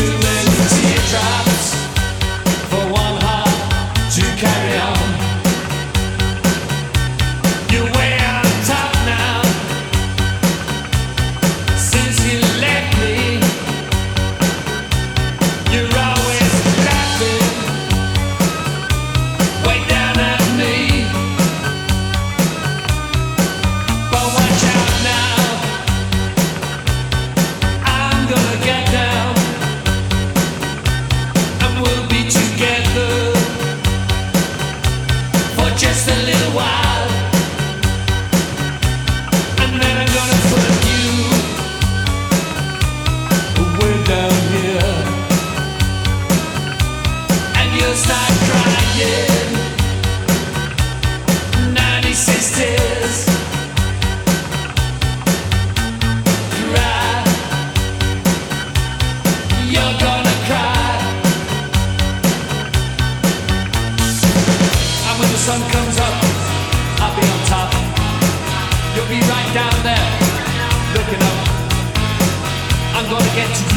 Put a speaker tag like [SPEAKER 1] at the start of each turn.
[SPEAKER 1] too many teardrops. sun comes up, I'll be on top. You'll be right down there, looking up. I'm gonna get you.